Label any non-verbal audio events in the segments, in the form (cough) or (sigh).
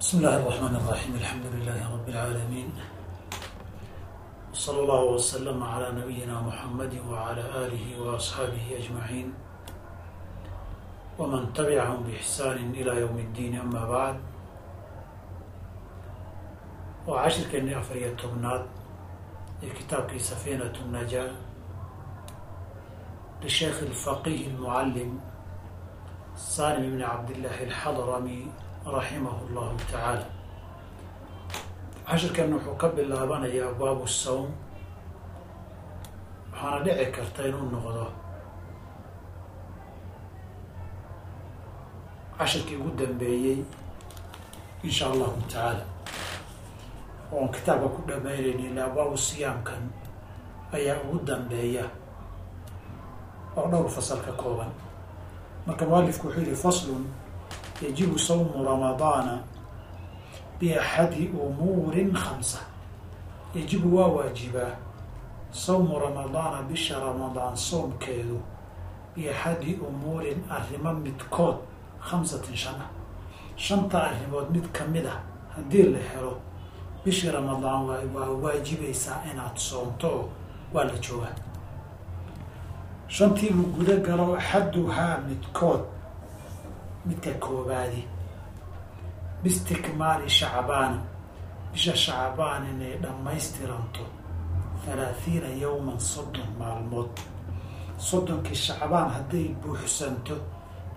بسم الله الرحمن الرحيم الحمد لله رب العالمين وصلى الله وسلم على نبينا محمد وعلى آله وأصحابه أجمعين ومن تبعهم بإحسان إلى يوم الدين أما بعد وعشر كأني أفرية تبنات كتاب سفينة النجاة للشيخ الفقيه المعلم سالم بن عبد الله الحضرمي raximah llahu tacaala cashirkan wuxuu ka bilaabanayaa abwaabu sawm waxaana dhici karta inuu noqdo cashirkii ugu dambeeyey insha allahu tacaala oon kitaabka ku dhamaynayni ila abwaabu siyaamkan ayaa ugu dambeeya oo dhowr fasal ka kooban. Marka mualifku wuxuu yihi faslun yajibu sawmu ramadaana biaxadi umuurin khamsa yajibu waa waajibaa sawmu ramadaana bisha ramadaan soomkeedu biaxadi umuurin arrimo midkood khamsatin shan ah shanta arrimood mid ka mid ah haddii la helo bishii ramadaan waa waajibaysaa inaad soomto oo waa la joogaa shantii uu guda galo axaduhaa midkood midka koobaadi biistikmaali shacbaana bisha shacbaan inay dhammaystiranto halaathiina yowman soddon maalmood. Soddonkii shacbaan hadday buuxsanto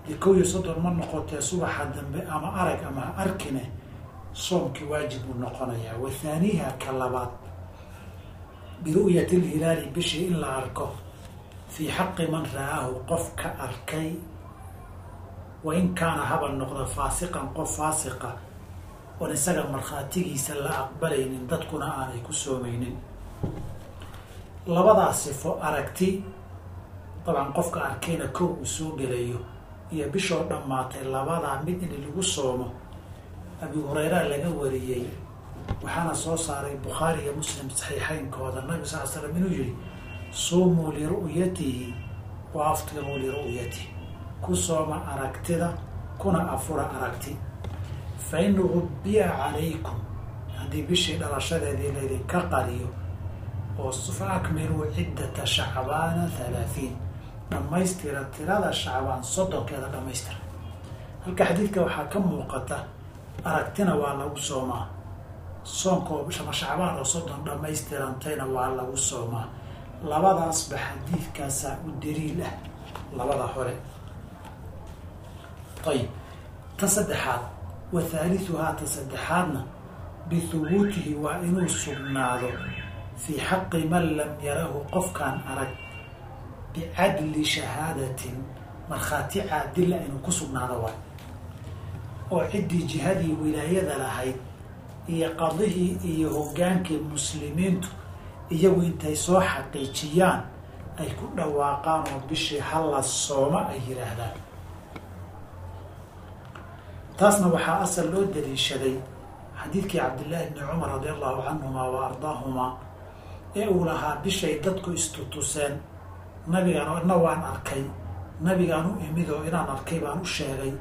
dee kow iyo soddon ma noqotee subaxa dambe ama arag ama arkine soomkii waajib buu noqonayaa. Wa thaaniiha ka labaad biru'yati lhilaali bishii in la arko fii xaqi man ra'aahu qof ka arkay wain kaana haba noqda faasiqan qof faasiqa oon isaga markhaatigiisa la aqbalaynin dadkuna aanay ku soomeynin labadaa sifo aragti dabcan qofka arkayna kow uu soo gelayo iyo bishoo dhammaatay labadaa mid in lagu soomo abi hureyra laga wariyey waxaana soo saaray bukhaari iyo muslim saxiixeynkooda nabi sal l slam inuu yihi suumuu liru'yatihi wa aftiruu liru'yatihi ku sooma aragtida kuna afura aragti. Fa in gubbiya calaykum haddii bishii dhalashadeedii laydinka qariyo oo fa akmiluu ciddata shacbaana halaahiin dhammaystira tirada shacbaan soddonkeeda dhammaystira. Halka xadiidka waxaa ka muuqata aragtina waa lagu soomaa. Soonkoo shama shacbaan oo soddon dhammaystirantayna waa lagu soomaa. Labadaasba xadiidkaasaa u daliil ah labada hore ayib ta saddexaad wa thaalithuhaa ta saddexaadna bihubuutihi waa inuu sugnaado fii xaqi man lam yarahu qofkaan arag bicadli shahaadatin markhaati caadila inuu ku sugnaado waay oo ciddii jihadii wilaayada lahayd iyo qadihii iyo hoggaankii muslimiintu iyagu intay soo xaqiijiyaan ay ku dhawaaqaan oo bishii halla sooma ay yidhaahdaan taasna waxaa asal loo daliishaday xadiidkii cabdillaahi bni cumar radi allahu canhumaa wa ardaahumaa ee uu lahaa bishay dadku istutuseen. Nabigaan ina waan arkay. Nabigaan u imid oo inaan arkay baan u sheegay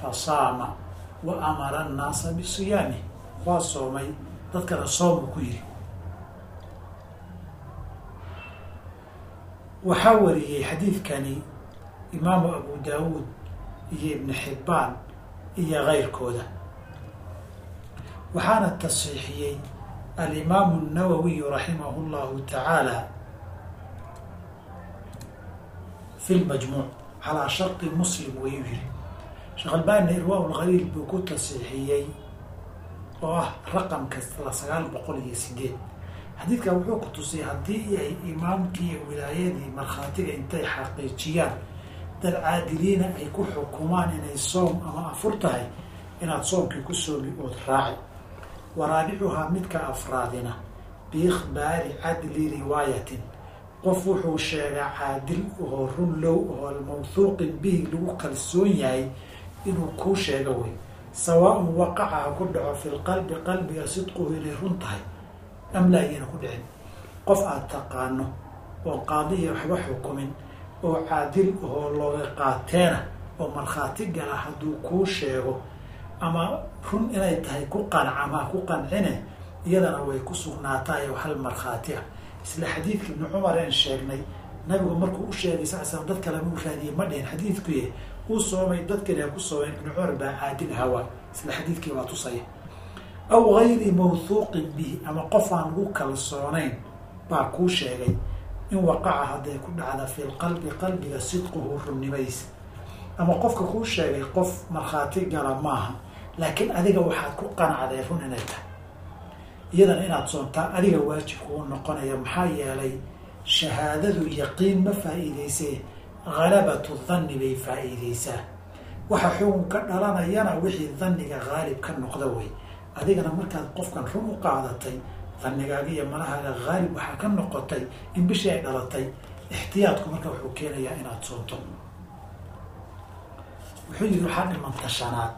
fa saama wa amara annaasa bisiyaami waa soomay. Dadkana soomuu ku yidhi. Waxaa wariyey xadiidkani imaamu abu daawuud iyo ibni xibbaan iyo keyrkooda waxaana tasxiixiyey alimaamu الnawawiyu raximahu اllahu tacaala fi lmajmuuc calaa sharطi muslim wayuu yiri sheekh albaanina irwaa lkhaliil buu ku tasxiixiyey oo ah raqamka sagaal boqol iyo sideed xadiidkan wuxuu ku tusay haddii ay imaamkii iyo wilaayadii markhaatiga intay xaqiijiyaan dad caadiliina ay ku xukumaan inay soom ama afur tahay inaad soomkii ku soomi ood raaci. Waraabicuhaa midka afraadina biikhbaari cadli riwaayatin. Qof wuxuu sheegaa caadil oo run low oo mawthuuqin bihi lagu kalsoon yahay inuu kuu sheego wey. Sawaaun waqaca ha ku dhaco fi lqalbi qalbiga sidquhu inay run tahay am laa ayayna ku dhicin. Qof aada taqaano oo qaadiya waxba xukumin oo caadil oo looga qaateena oo markhaati gala hadduu kuu sheego ama run inay tahay ku qanc ama ku qancine iyadana way ku sugnaataay oo hal markhaati ah. Isla xadiidka ibni cumar een sheegnay nabigu markuu u sheegay sal slam dad kalema u raadiyey ma dhihin xadiidkuye uu soomay dadkani ku soomeen ibni cumar baa caadil hawaa isla xadiidkii baa tusaya aw gayri mawhuuqin bihi ama qof aan lagu kalsoonayn baa kuu sheegay in waqaca hadday ku dhacda fi lqalbi qalbiga sidquhu runnimaysa ama qofka kuu sheegay qof markhaati gala maaha laakiin adiga waxaad ku qanacday run inay tahay. Iyadana inaad soontaa adiga waajibka u noqonaya maxaa yeelay shahaadadu yaqiin ma faa-iideysee? Halabatu danni bay faa-iideysaa. Waxa xugun ka dhalanayana wixii danniga haalib ka noqda wey adigana markaad qofkan run u qaadatay dannigaaga iyo malahaaga haalib waxaa ka noqotay in bishii ay dhalatay ixtiyaadku marka wuxuu keenayaa inaad soonto. Wuxuu yihi waxaa dhimanta shanaad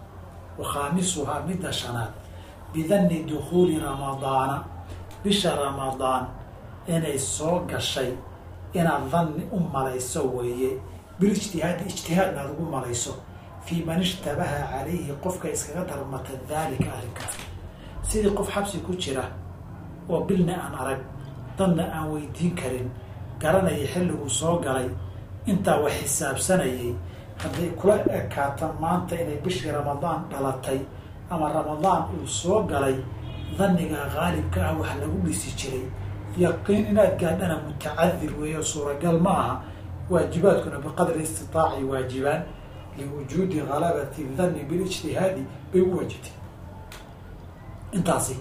wa khaamisuhaa midda shanaad bidanni dukhuuli ramadaana bisha ramadaan inay soo gashay inaad danni u malayso weeye. Bilijtihaadi ijtihaadna aad ugu malayso. Fii man ishtabaha calayhi qofka iskaga darmata daalika arrinkaas. Sidii qof xabsi ku jira oo bilna aan arag danna aan weydiin karin garanaya xilliguu soo galay intaa wax xisaabsanayay hadday kula ekaato maanta inay bishii ramadaan dhalatay ama ramadaan uu soo galay danniga haalibka ah wax lagu dhisi jiray. Yaqiin inaad gaadhana mutacadir weeyo suuragal ma aha waajibaadkuna biqadri istitaaci waajibaan liwujuudi halabati danni bilijtihaadi bay u waajibtay. Intaasi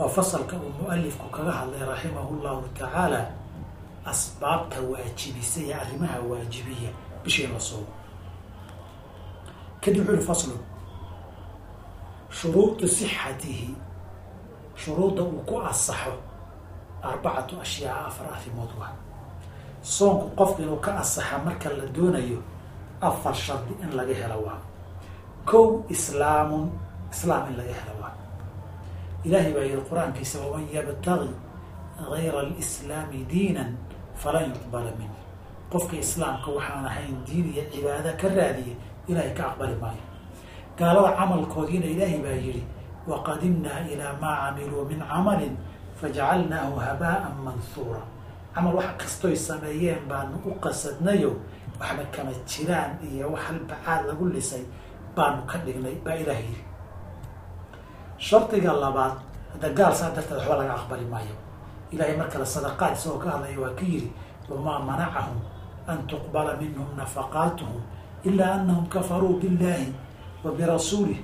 waa fasalka uu mualifku kaga hadlay raximahu llahu tacaala asbaabta waajibisa iyo arrimaha waajibiya bishii la soogo kadib wuxu uhi faslu shuruudu sixatihi shuruudda uu ku asaxo arbacatu ashyaa afar arrimood waa. Soonku qofka inuu ka asaxa marka la doonayo afar shardi in laga helo waa. Kow islaamun islaam in laga helo waa ilaahay baa yihi qur'aankiisa waman yabtagi gayra alislaami diinan falan yuqbala minh qofka islaamka waxaan ahayn diin iyo cibaado ka raadiya ilaahay ka aqbali maayo. Gaalada camalkoodiina ilaahay baa yihi waqadimnaa ilaa maa camiluu min camalin fajacalnaahu habaa'an mansuura. Camal wax kastoy sameeyeen baanu u qasadnayo waxba kama jiraan iyo wax halbacaad lagu lisay baanu ka dhignay baa ilaah yidhi shardiga labaad hadda gaal saa darteed waxba laga aqbali maayo. Ilahay mar kale sadaqaad isagoo ka hadlaya waa ka yidhi wamaa manacahum an tuqbala minhum nafaqaatuhum ilaa anahum kafaruu billahi wa birasuulih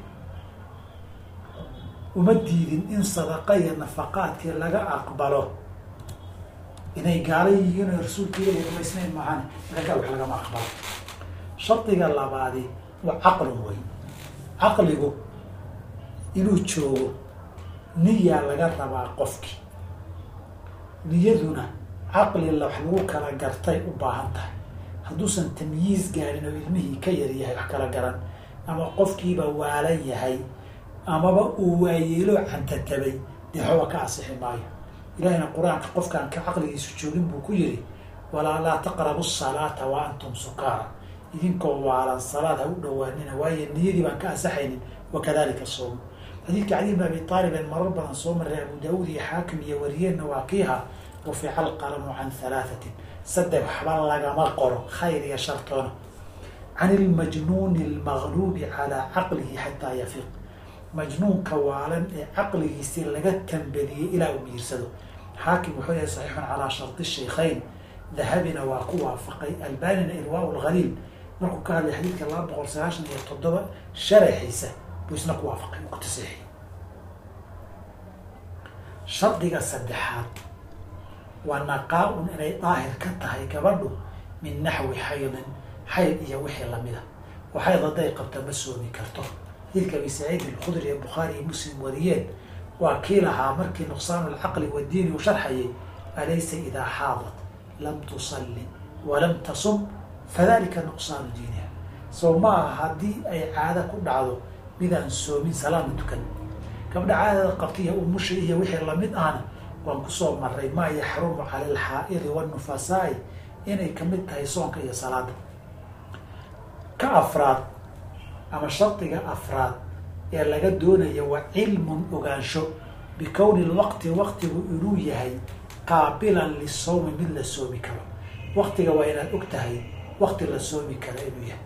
uma diidin in sadaqa iyo nafaqaadkii laga aqbalo. Inay gaala yihiin oo rasuulka ilahi rumaysnayn maahan marka gaal wax lagama aqbalo. Shardiga labaadi waa caqlun wey caqligu inuu joogo niyaa laga rabaa qofkii niyaduna caqli wax lagu kala gartay u baahan tahay. Hadduusan tamyiis gaarin oo ilmihii ka yar yahay wax kala garan ama qofkiiba waalan yahay amaba uu waayeeloo cantatabay dee waxba ka asixi maayo. Ilahina qur'aanka qofkaan ka caqligiisu joogin buu ku yidhi walaa laa taqrabu salaata wa antum sukaara. Idinkoo waalan salaad ha u dhawaanina waayo niyadii baan ka ansaxaynin wakadalika soom xadiidka cali bn abi aalibeen marar badan soo maray abu daawuud iyo xaakim iyo wariyeenna waa kiiha rufica alqalamu can halaathatin saddex waxba lagama qoro khayr iyo shartoona can ilmajnuuni almagluubi calaa caqlihi xataa yafiq majnuunka waalan ee caqligiisii laga tambadiyey ilaa uu miirsado. Xaakim wuxuu yahay saxiixun calaa sharti shaykhayn. Dahabina waa ku waafaqay albanina irwaa lhaliil markuu ka hadlay xadiidka laba boqol sagaashan iyo toddoba sharaxiisa buu isna ku waafaqay ku tasiixiyey shardiga saddexaad waa naqaa-un inay daahir ka tahay gabadhu min naxwi xaydin xayd iyo wixii lamida oo xayd hadday qabta ma soomi karto xadiidka abi saciid alkhudri ee bukhaari iyo muslim wariyeen waa kii lahaa markii nuqsaanu alcaqli wadiini uu sharxayay alaysa idaa xaadat lam tusalli walam tasum fadalika nuqsaanu diiniha soo ma aha haddii ay caado ku dhacdo midaan soomin salaama tukan. Gabdha caadada umusha iyo wixii la mid ahna waan ku soo maray maa yaxrumu cala alxaa'idi wanufasaai inay ka mid tahay soonka iyo salaada ka afraad ama shardiga afraad ee laga doonaya waa cilmun ogaansho bikowni lwaqti waqtigu inuu yahay qaabilan lisawmi mid la soomi karo. Waqtiga waa inaad og tahay waqti la soomi kara inuu yahay.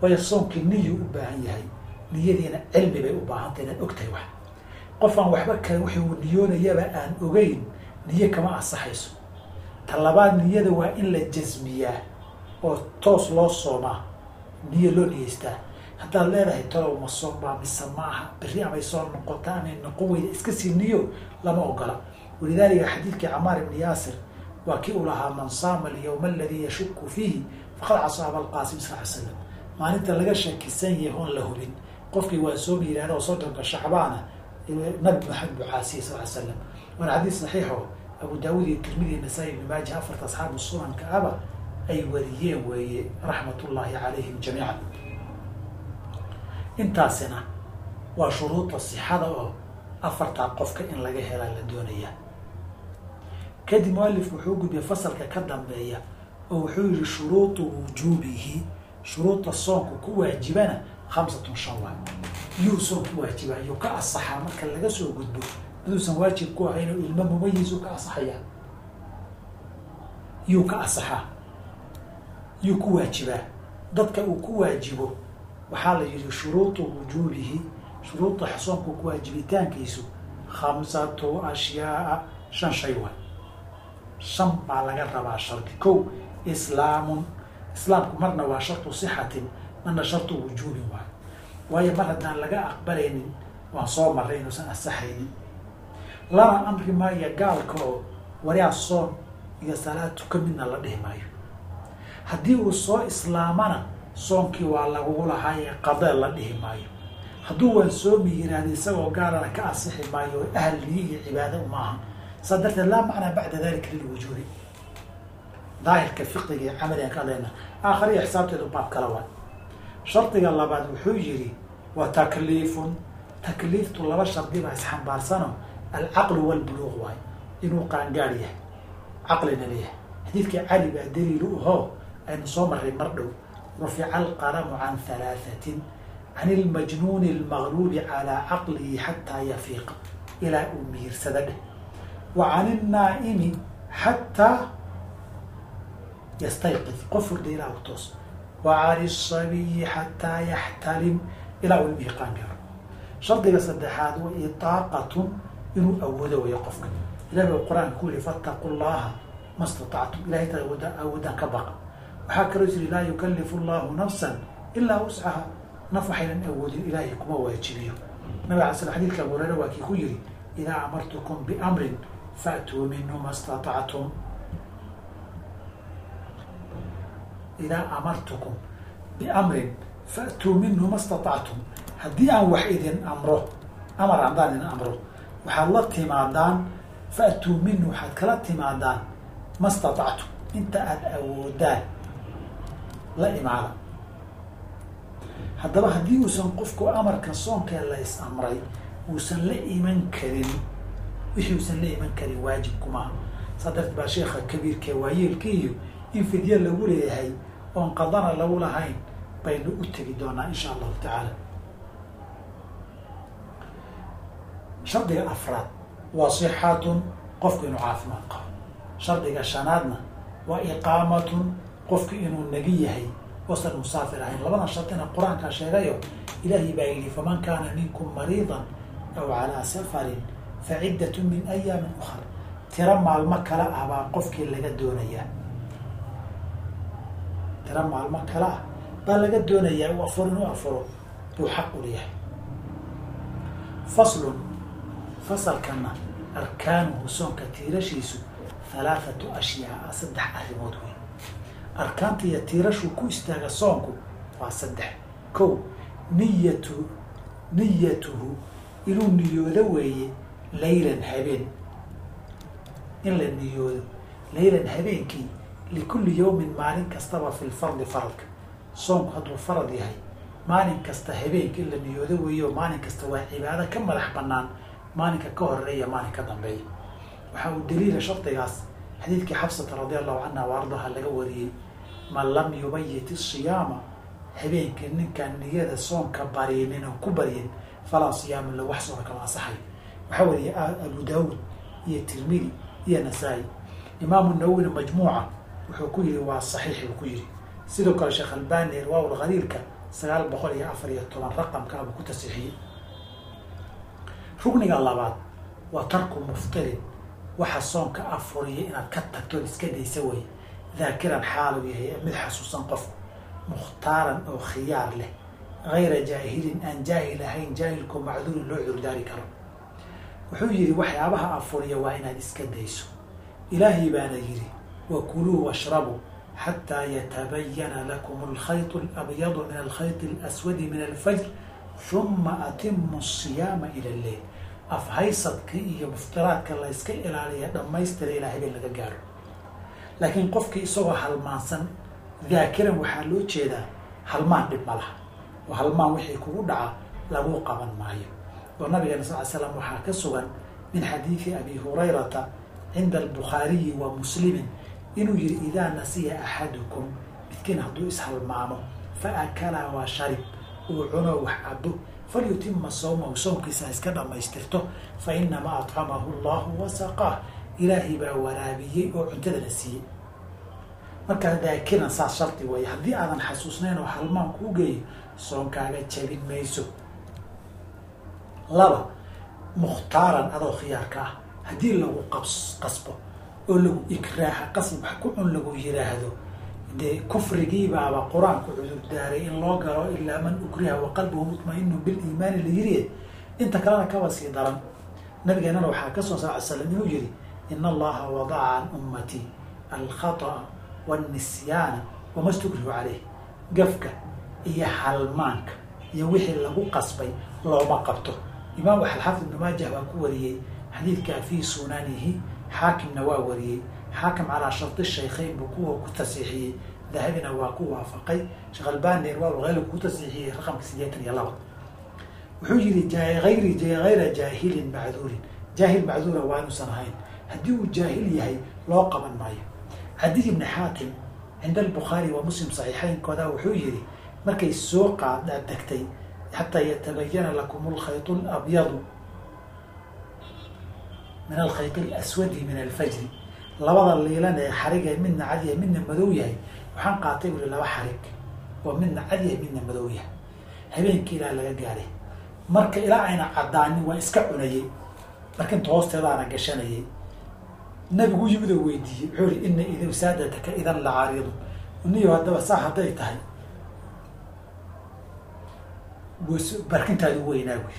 Waayo soomkii niyuu u baahan yahay niyadiina cilmi bay u baahantay inaad og tahay wax. Qof aan waxba kale wuxuu niyoonayaba aan ogeyn niyo kama ansaxayso. Ta labaad niyada waa in la jasmiyaa oo toos loo soomaa niyo loo niyeystaa. Haddaad leedahay talow ma soom baa mise ma aha. Berri amay soo noqota amay noqon weyda. Iska sii niyo lama ogola. Walidaalika xadiidkii camaar ibni yaasir waa kii uu lahaa man saama alyawma aladii yashuku fiihi faqad casaaba alqaasim sal ly slam maalinta laga shakisan yahay oon la hubin qofkii waa soomi yihahda oo soddonka shacbaana nabi maxamed buu caasiyey sal ly slam waana xadiis saxiixo abu daawud iyo tirmidi nasaa-i maaja afarta asxaabu sunanka aba ay wariyeen weeye raxmat ullaahi calayhim jamiican. Intaasina waa shuruuda sixada oo afartaa qofka in laga helaa la doonaya kadib mualif wuxuu gudbiyay fasalka ka dambeeya oo wuxuu yihi shuruudu wujuubihi shuruudda soonku ku waajibana khamsatun shan waa yuu soon ku waajiba yuu ka asaxaa marka laga soo gudbo haduusan waajib ku ahayn oo ilmo mumayisu ka asaxaya yuu ka asaxaa yuu ku waajibaa dadka uu ku waajibo waxaa la yihi shuruudu wujuubihi shuruudda soonku ku waajibitaankiisu khamsatu ashyaaa shan shay waay shan baa laga rabaa shardi kow islaamun islaamku marna waa shartu sixatin marna shartu wujuubin waay. Waayo mar haddaan laga aqbalaynin waan soo marray inuusan asaxaynin. Lana amri maayo gaalka oo waryaa soon iyo salaad tuka midna la dhihi maayo. Haddii uu soo islaamana soonkii waa lagugu lahaaye qadee la dhihi maayo. Hadduu waan soomi yiraahda isagoo gaalana ka asixi maayo oo ahal iyo cibaado uma aha saa darteed laa macnaa bacda dalika lilwujuubi daahirka fiqiga iyo camaligan ka hadlayna aakhariya xisaabteedu baab kala waa shardiga labaad wuxuu yihi waa takliifun takliiftu laba shardi baa isxambaarsano. Alcaqlu walbuluuq waay. Inuu qaangaad yahay. Caqlina leeyahay xadiidkii cali baa daliilu ahoo aynu soo marray mar dhow. Rufica alqalamu can halaahatin can ilmajnuuni almagluubi calaa caqlihi xataa yafiiqa ilaa uu mihirsada dheh. Wa can innaa'imi xataa yastayqid. Qof hurda ilaa u toos wa can isabiyi xataa yaxtalim ilaa uu ilmihiqaan garo shardiga saddexaad wa itaaqatun inuu awoodo weeyo qofka ilahi qur'aanka ku yihi fattaqu llaha ma statactum ilahay awooda awoodaan ka baqa waxaa kaloo jiri laa yukalifu llahu nafsan ilaa wuscaha naf waxaynan awoodin ilaahay kuma waajibiyo nabig ala sl xadidka abu hureyre waa kii ku yihi idaa amartukum biamrin faatuu minhu ma statactum idaa amartukum biamrin faatuu minhu ma statactum haddii aan wax idin amro amar haddaan idin amro waxaad la timaadaan faatuu minhu waxaad kala timaadaan ma statactum inta aada awoodaan la imaada haddaba haddii uusan qofku amarka soonkee la is amray uusan la iman karin wixii uusan la iman karin waajibkumaa saa darteed baa sheekha kabiirkee waayeelkiiyo in fidye lagu leeyahay oon qadana lagu lahayn baynu u tegi doonaa insha allahu tacaala. Shardiga afraad waa sixatun qofku inuu caafimaad qabo. Shardiga shanaadna waa iqaamatun qofku inuu nagi yahay oosan musaafir ahayn. Labadan shardina qur'aankaa sheegayo ilaahay baa yidhi faman kaana minkum mariidan aw calaa safarin fa ciddatun min ayaamin ukhar tiro maalmo kale ah baa qofkii laga doonayaa tiro maalmo kale ah baa laga doonayaa u afuro inuu afuro buu xaq u leeyahay. Faslun fasalkana arkaanuhu soonka tiirashiisu halaathatu ashyaa saddex arrimood wey arkaanta iyo tiirashuu ku istaaga soonku waa saddex. Kow niyatu niyatuhu inuu niyoodo weeye laylan habeen. In la niyoodo laylan habeenkii likulli yawmin maalin kastaba fi lfardi faradka soonku hadduu farad yahay maalin kasta habeenka in la niyoodo weeyo maalin kasta waa cibaado ka madax banaan maalinka ka horreeya maalin ka dambeeya. Waxaa uu daliila shardigaas xadiidkii xabsata radi allahu canha wa ardaha laga wariyey. Man lam yubayit isiyaama habeenkii ninkaan niyada soonka barinin oo ku baryin falaa siyaama la wax soona kama asaxay waxaa weriya abu daawuud iyo tirmidi iyo nasaa-i. Imaamu nawowina majmuuca wuxuu ku yihi waa saxiix buu ku yihi sidoo kale sheekh albani irwaawul khaliilka sagaal boqol iyo afar iyo toban raqamka abuu ku tasiixiyey rugniga labaad waa tarku muftirin waxa soonka afuriya inaad ka tagtood iska daysa wey daakiran xaalu yahay mid xasuusan qofku mukhtaaran oo khiyaar leh. Gayra jaahilin aan jaahil ahayn jaahilkoo macduurin loo curdaari karo. Wuxuu yidhi waxyaabaha afuriya waa inaad iska dayso ilaahay baana yidhi wakuluu washrabuu xataa yatabayana lakum alkhayط alabyadu min alkhayط alaswadi min alfajr huma atimu asiyaama ila lleil afhaysadkii iyo muftiraadka la yska ilaaliya dhammaystira ilaa habeen laga gaaro laakiin qofkii isagoo halmaansan daakiran waxaa loo jeedaa halmaan dhib ma laha oo halmaan wixii kugu dhaca lagu qaban maayo oo nabigeena sal l slam waxaa ka sugan min xadiidi abi hurayrata cinda albukhaariyi wa muslimin inuu yihi idaa nasiya axadukum midkiin hadduu ishalmaamo fa akala waa sharib uu cuno wax cabo falyutima sawmahu soomkiisa iska dhammaystirto fa inamaa atcamahu allahu wasaqaah ilaahay baa waraabiyey oo cuntadana siiyey. Markaa daakiran saas shardi weeye haddii aadan xasuusnayn oo halmaan kuu geeyo soonkaaga jabin mayso. Laba mukhtaaran adoo khiyaarka ah. Haddii lagu qabs qasbo oo lagu ikraaha qasb wax ku cun lagu yiraahdo. Dee kufrigiibaaba qur'aanku cudurdaaray in loo galo ilaa man ukriha wa qalbuhu mutma-inu biliimaani la yiriye inta kalena kaba sii daran. Nabigeenana waxaa ka soo sal slam inuu yihi in allaha wadaca can ummatii alkhata'a wاnisyaana wama stukrihu caleyh gafka iyo halmaanka iyo wixii lagu qasbay looma qabto. Imaam xaafid ibnu maajah baa ku wariyey xadiidkaa fii sunanihi xaakimna waa wariyey xaakim calaa shardi shaykhayn buu kuwa ku tasiixiyey dahabina waa ku waafaqay sheekh albani irwaal ku tasiixiyey raqamka sideetan iyo laba wuxuu yihi ayri hayra jaahilin macduurin jaahil macduura waa inuusan ahayn haddii uu jaahil yahay loo qaban maayo cadiy ibni xaakim cinda albukhaari wa muslim saxiixeynkooda wuxuu yihi markay soo qaada degtay xataa yatabayana lakum alkhayط alabyadu min alkhayط alaswadi min alfajri labada liilan ee xarigee midna cad yahay midna madow yahay waxaan qaatay uli laba xarig oo midna cad yahay midna madow yahay habeenkii ilaa laga gaaray marka ilaa ayna caddaanin waa iska cunayey markinta hoosteedaana gashanayay nabigu yimid oo weydiiyey wuxuu ri ina id saadataka idan la cariidu niyo haddaba saa hadday tahay barkintaadu weynaa wy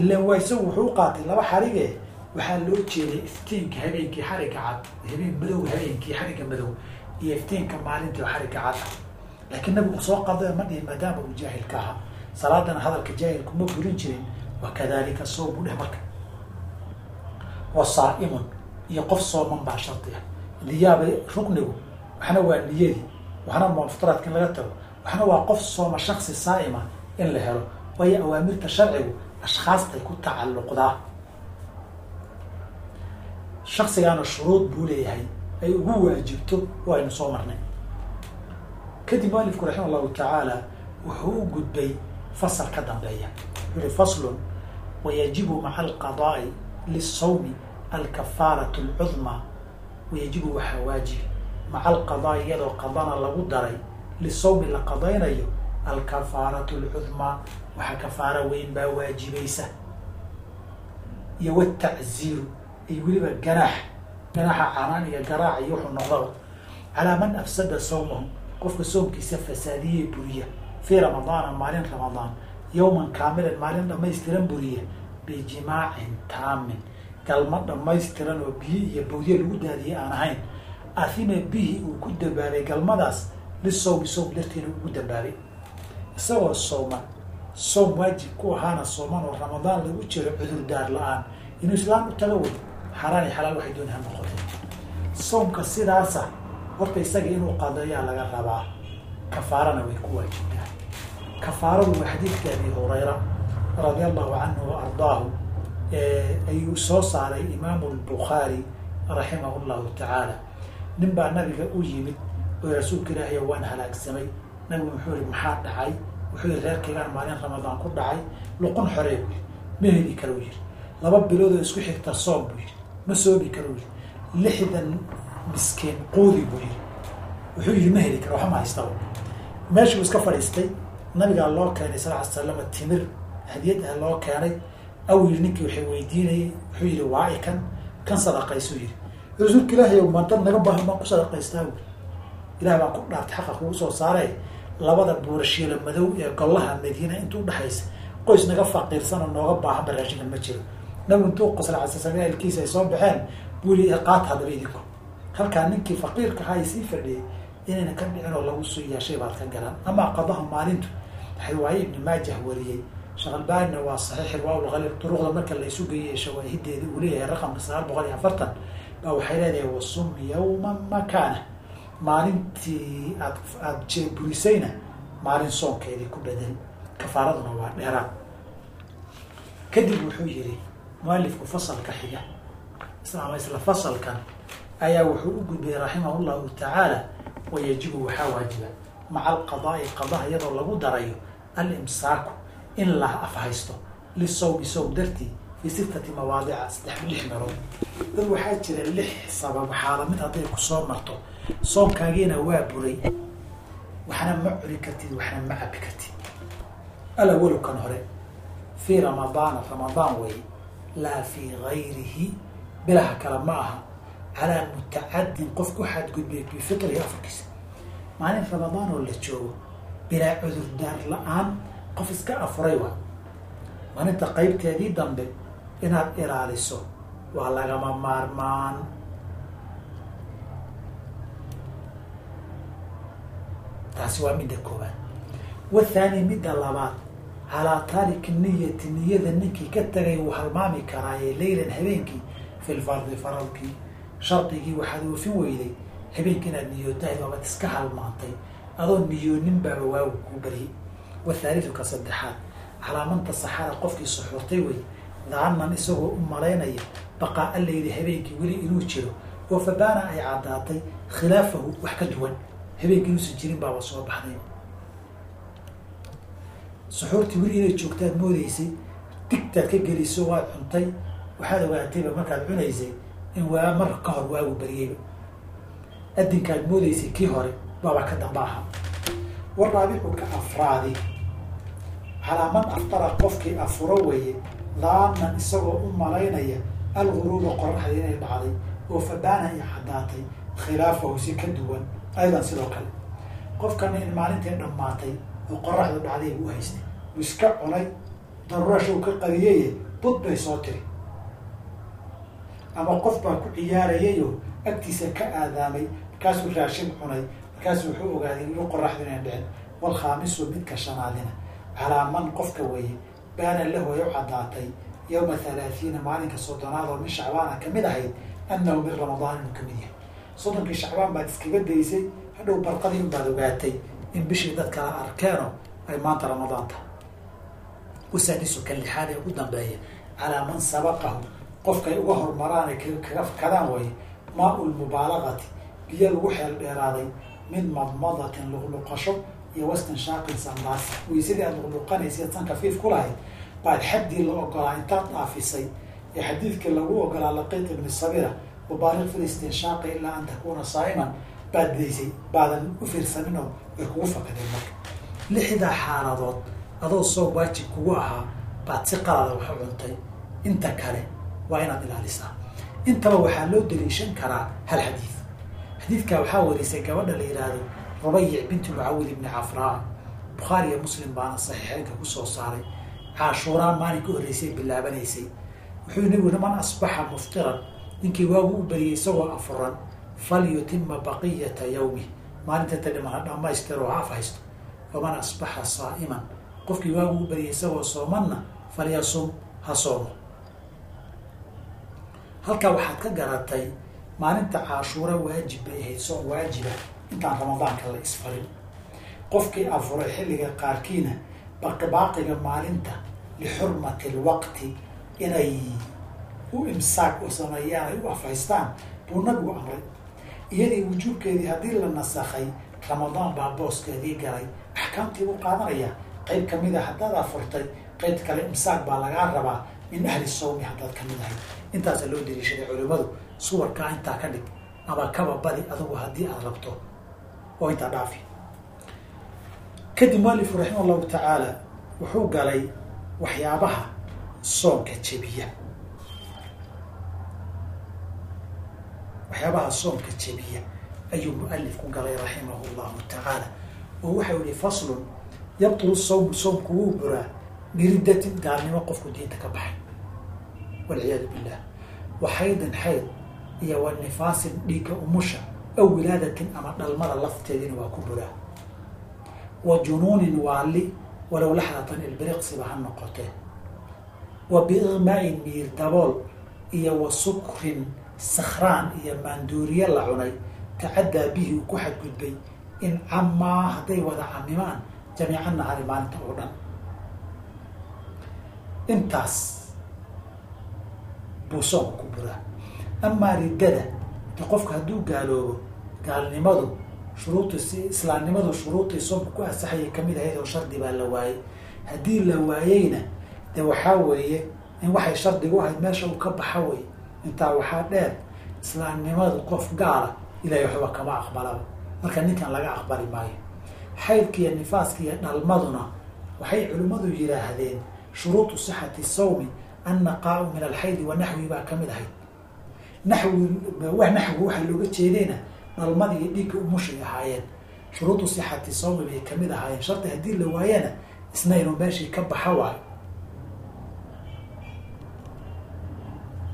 ilan waa isagu wuxuu u qaatay laba xarige waxaa loo jeeday iftiinka habeenkii xariga cad habeen madow habeenkii xariga madow iyo iftiinka maalintii xariga cad. Laakiin nabigu soo qada ma dhihin maadaama uu jaahilka ahaa. Salaadana hadalka jaahilku ma burin jirin. Wa kadalika soomu dheh marka. Wa saaimun iyo qof sooman baa shardi ah niyaaba ruknigu waxna waa niyadii waxna muftaraadka in laga tago waxna waa qof sooma shaksi saa'ima in la helo. Waayo awaamirta sharcigu ashkhaastay ku tacalluqdaa shaksigaana shuruud buu leeyahay ay ugu waajibto oo aynu soo marnay. Kadib mualifku raxima allahu tacaala wuxuu u gudbay fasal ka dambeeya. Wuxuu yihi faslun wayajibu maca alqadaai lisawmi alkafaarat alcudmaa wayajibu waxaa waajibi maca alqadaai iyadoo qadana lagu daray lisawmi la qadaynayo alkafaaratu alcudmaa waxaa kafaara weyn baa waajibaysa iyo watacziiru iyo weliba ganaax ganaaxa canaan iyo garaac iyo wuxuu noqdaba. Calaa man afsada sawmahu qofka soomkiisa fasaadiyey buriya fii ramadaana maalin ramadaan yowman kaamilan maalin dhamaystiran buriya bijimaacin taamin. Galma dhamaystiran oo biyo iyo bawdye lagu daadiyay aan ahayn. Afime bihi uu ku dambaabay galmadaas lisawmi sowm darteena ugu dambaabay isagoo sooman soom waajib ku ahaana sooman oo ramadaan lagu jiro cudurdaar la'aan. Inuu islaam u taga wey xaaraan iyo xalaal waxay dooni ha soomka sidaasa horta isaga inuu qadayaa laga rabaa. Kafaarana way ku waajibtaa. Kafaaradu waa xadiidka abi hurayra radia allahu canhu wa ardaahu ayuu soo saaray imaamu lbukhaari raximahu llahu tacaala nin baa nabiga u yimid oo rasuulka ilaahay waan halaagsamay nabigu muxuu yihi maxaa dhacay? Wuxuu yihi reerkaygaan maalin ramadaan ku dhacay. Luqun xoree buu yihi ma heli karo yiri laba bilood oo isku xigta soom buu yihi ma soomi karo lixdan miskiin quudi buu yihi wuxuu yihi ma heli karo waxba ma haystaba meeshuu iska fadhiistay. Nabigaa loo keenay sal ly slam timir hadiyad ah loo keenay. Aw yiri ninkii waxay weydiinayay. Wuxuu yihi waa i kan kan sadaqaysuu yihi rasuulka ilaahay ma dad naga baahan baan ku sadaqaystaa. Wi ilah baan ku dhaartay xaqa kugu soo saaree labada buurashiila madow ee golaha madiina intuu udhaxaysa qoys naga faqiirsan oo nooga baahan ba raashinkan ma jiro nabigu intuu qosla casasame elkiisa ay soo baxeen buu yii qaata hadaba idinku halkaa ninkii faqiirka ahaa sii fadhiyay inayna ka dhicin oo lagu soo baad ka garan amaa qadaha maalintu riwaaye ibni maajah wariyey shaqalbaanina waa saxiix irwaaulhalil duruqda marka la isu shawaahideeda uu leeyahay raqamka sagaal boqol iyo afartan baa waxay leedahay wasum yawman makaana maalintii aad aada jeeburisayna maalin soonkeedii ku bedel kafaaraduna waa dheeraad kadib wuxuu yihi mualifku fasalka xiga ama isla fasalkan ayaa wuxuu u gudbiyey raximah llahu tacaala wayajibu waxaa waajiba maca alqadaai qadaha iyadoo lagu darayo alimsaaku in la afhaysto lisawmi sowm dartii fii sittati mawaadica saddex lix meelood. Dad waxaa jira lix sabab xaala mid hadday ku soo marto soomkaagiina waa buray waxna ma cuni kartid waxna ma cabi kartid. Alawalu kan hore fii ramadaana ramadaan wey laa fii gayrihi bilaha kale ma aha calaa mutacadin qof ku xadgudbay bifitrihi afarkiisa maalin ramadaan oo la joogo bilaa cudurdaar la'aan qof iska afuray waa. Maalinta qaybteedii dambe inaad ilaaliso waa lagama maarmaan. Taasi waa midda koobaad wathaani midda labaad calaa taariki niyati niyada ninkii ka tagay wuu halmaami karaaye leylan habeenkii fi lfardi faralkii. Shardigii waxaad oofin weyday habeenkii inaad niyootahay waabad iska halmaantay. Adoo niyoonin baaba waagu kuu baryay wathaalidu ka saddexaad. Calaamanta saxara qofkii suxuurtay wey daanan isagoo u malaynaya baqaa allayli habeenkii weli inuu jiro. Oo fabaana ay caddaatay khilaafahu wax ka duwan. Habeenkii inuusan jirin baaba soo baxday suxuurtii weli inay joogtaad moodeysay digtaad ka geliso waad cuntay waxaad ogaatayba markaad cunaysay in waa mar ka hor waagu baryayba. Adinkaad moodeysay kii hore baaba ka damba ahaa waraabicuka afraadi. Calaaman aftara qofkii afuro weeye daanan isagoo u malaynaya alguruuba qoraxda inay dhacday oo fabaana ay caddaatay khilaafahu si ka duwan aydan sidoo kale. Qofkana in maalintai dhammaatay oo qoraxdu dhacday buu haystay. Iska cunay daruurasha uu ka qadiyeye bud bay soo tiri. Ama qof baa ku ciyaarayayoo agtiisa ka aadaamay markaasuu raashin cunay markaasu wuxuu ogaaday inu qoraxdu inay dhicin walkhaamisu midka shanaadina calaa man qofka weeye baana u caddaatay yowma halaathiina maalinka soddonaad oo min shacbaana ka mid ahayd annahu min ramadaan inuu ka mid yahay. Soddonkii shacbaan baad iskaga daysay hadhow barqadii unbaad ogaatay in bishii dad kala arkeeno ay maanta ramadaan tahay. Usaadisu ka lixaad ee ugu dambeeya calaa man sabaqahu qofkay uga hormaraan kaga fakadaan waye maa-u lmubaalagati biyo lagu xeel dheeraaday min madmadatin luqluqasho iyo wastinshaaqin sandaas. Weysadii aada luqluqanaysa san kafiif ku lahayd baad xaddii la ogolaa intaad dhaafisay ee xadiidkii lagu ogolaa laqiiq ibni sabira wabaaliq fi listinshaaqi ilaa an takuuna saa'iman baad daysay baadan u fiirsanin way kugu fakadeen marka. Lixdaa xaaladood adoo soo waajib kugu ahaa baad si qalada wax u cuntay. Inta kale waa inaad ilaalisaa. Intaba waxaa loo daliishan karaa hal xadiid xadiidkaa waxaa warisay gabadha la yidhaahdo rubayic bintu mucawid ibni cafraa. Bukhaari iyo muslim baana saxiixeynka ku soo saaray. Caashuuraa maalinka horreysay bilaabanaysay. Wuxuu nabigu man asbaxa muftiran ninkii waagu u bariyay isagoo afuran falyutima baqiyata yawmi maalinta tadhiman ha dhamaystiro ha af haysto waman asbaxa saa'iman. Qofkii waagu u bariyay isagoo soomanna falyasum ha soomo. Halkaa waxaad ka garatay maalinta caashuura waajib bay ahayd soon waajiba intaan ramadaanka la isfarin. Qofkii afuray xilliga qaarkiina baqibaaqiga maalinta lixurmati lwaqti inay u imsaak u sameeyaan ay u afhaystaan buu nabigu amray iyadii wujuubkeedii haddii la nasakhay ramadaan baa booskeedii galay. Axkaamtii buu qaadanayaa qayb ka mid a haddaad afurtay qayb kale imsaaq baa lagaa rabaa min ahli sawmi haddaad ka mid ahay intaasa loo daliishaday culimmadu. Suwarkaa intaa ka dhig. Ama kaba badi adugu haddii aad rabto. Oo intaa dhaafi. Kadib mualifu raxima allahu tacaala wuxuu galay waxyaabaha soonka jebiya waxyaabaha soonka jebiya ayuu mualifku galay raximahu llahu tacaala oo waxau yihi faslun yabtulu sawmu soomku wuu buraa biriddatin gaalnimo qofku diinta ka baxay. Walciyaadu billah. Wa xaydin xayd iyo wa nifaasin dhiigga umusha aw wilaadatin ama dhalmada lafteediina waa ku buraa. Wa junuunin waali walow laxdatan ilbiriqsiba ha noqotee. Wa biiqmaa-in miir dabool iyo wa sukrin sakhraan iyo maanduuriye la cunay tacaddaa bihi uu ku xadgudbay in camaa hadday wada camimaan jamiica nahari maalinta oo dhan. Intaas buu soonka ku buraa. Amaa riddada de qofka hadduu gaaloobo gaalnimadu shuruudti si islaamnimadu shuruudtii soonka ku asaxayay ka mid ahayd oo shardi baa la waayey haddii la waayeyna de waxaa weeye in waxay shardigu ahayd meesha uu ka baxa wey intaa waxaa dheer islaamnimadu qof gaala ilahay waxba kama aqbalaba. Marka ninkan laga aqbali maayo. Xaydka iyo iyo dhalmaduna waxay culimmadu yidhaahdeen shuruudu sixati sawmi annaqaau min alxaydi wa naxwi baa ka mid ahayd. Naxwi naxwi waxaa looga jeedayna dhalmada iyo dhiigga umushay ahaayeen. Shuruudu sixati sawmi bay ka mid ahaayeen. Shardi haddii la waayana isna meeshii ka baxa waayo.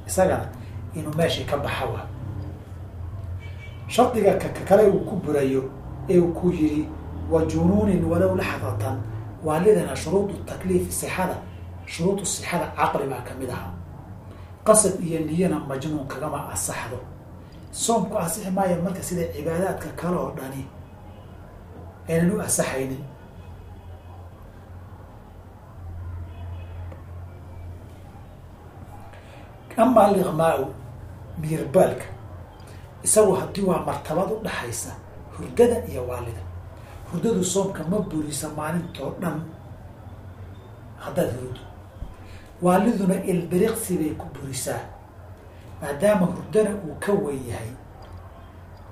Isagana inuu meeshii ka baxa waayo shardiga kale uu ku burayo ee uu ku yidhi wa junuunin walow laxdatan waalidana shuruudu takliifi sixada shuruudu sixada caqli baa ka mid ahaa. Qasad iyo niyana majnuun kagama asaxdo soomku asixi maayo marka sida cibaadaadka kale oo dhani aynan u asaxaynin amaa aliqmaa-u miirbaalka isagu haddii waa martabad u dhaxaysa hurdada iyo waalida. Hurdadu soomka ma burisa maalintoo dhan. Haddaad hurdo. Waaliduna ilbiriqsi bay ku burisaa maadaama hurdana uu ka wen yahay.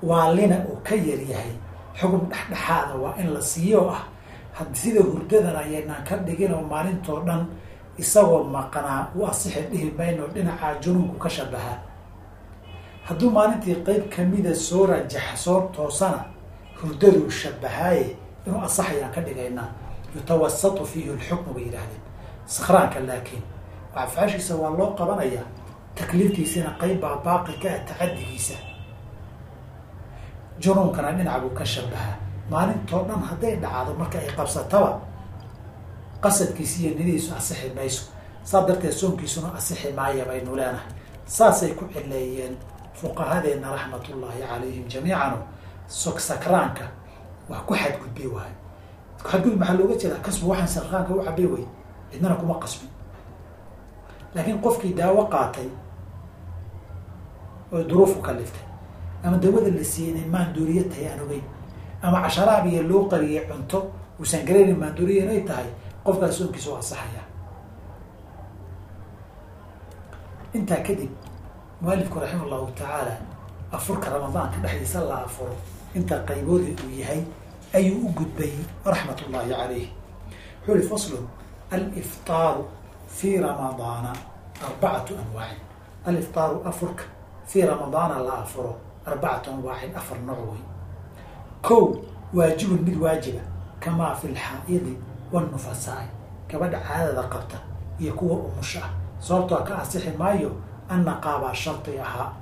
Waalina uu ka yar yahay xugum dhexdhexaada waa in la siiyo ah. Had sida hurdadan ayaynaan ka dhigin oo maalintoo dhan isagoo maqnaa u asixi dhihi mayno dhinacaa junuunku ka shabahaa hadduu maalintii qeyb kamida soo rajaxa soo toosana hurdaduu shabahaaye inuu asaxayaan ka dhigaynaa yutawasatu fiihi lxukmu bay yidhaahdeen. Sakhraanka laakiin afcaashiisa waa loo qabanayaa takliiftiisina qeyb baa baaqi ka ah tacadigiisa junuunkana dhinac buu ka shabahaa maalintoo dhan hadday dhacdo marka ay qabsataba qasadkiisi iyo nidiisu asixi mayso. Saas darteed soonkiisuna asixi maaya baynu leenahay. Saasay ku cileeyeen fuqahadeenna raxmatullaahi calayhim jamiicano sok sakraanka wax ku xadgudbay waayo xadgudb maxaa looga jeedaa? Kasbu waxaan sakraanka u cabay wey. Cidnana kuma qasbin laakiin qofkii daawo qaatay oo duruufu kaliftay ama dawada la siiyey maanduuriya tahay aan ogeyn ama casharaab iyo loo qariyay cunto uusan garaynin maanduuriya inay tahay qofkaas soonkiisa waa asaxaya intaa kadib mualifku raxima allahu tacaala afurka ramadaanka dhexdiisa la afuro. Inta qayboodi uu yahay ayuu u gudbay raxmat ullahi calayh wuxuu uri faslun aliftaaru fi ramadaana arbacatu anwaacin. Aliftaaru afurka fii ramadaana la afuro arbacatu anwaacin afar nooc wey kow waajibun mid waajiba kamaa fi lxaa'idi wanufasaai gabadha caadada qabta iyo kuwa umusha ah sababtoo ka asixi maayo anna qaabaa shardi ahaa.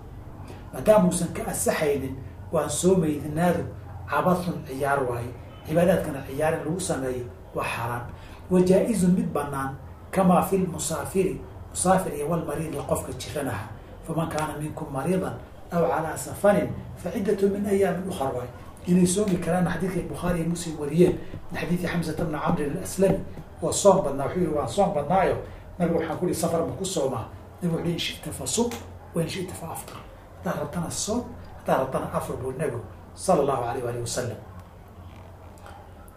Maadaamuusan ka asaxaynin waan soo maydinaadu cabathun ciyaar waaye. Cibaadaadkana ciyaar in lagu sameeyo waa xaaraan wa jaa-izun mid banaan kamaa fi lmusaafiri musaafir iyo walmariidi qofka jiranaha. Faman kaana minkum mariidan aw calaa safarin fa ciddatu min ayaamin ukhar waay inay soomi karaan xadiidkay bukhaari iyo muslim wariyeen. Min xadiidi xamsata bni camrin alaslami oo soom badnaa wuxuu yihi waan soom badnaayo. Nabigu waxaan ku ihi safar ma ku soomaa nabigu wuxu in shita fa sum wa in fa aftar. Haddaad rabtana soom haddaad rabtana afar buu nabigu sala allahu alayh waalihi wasalam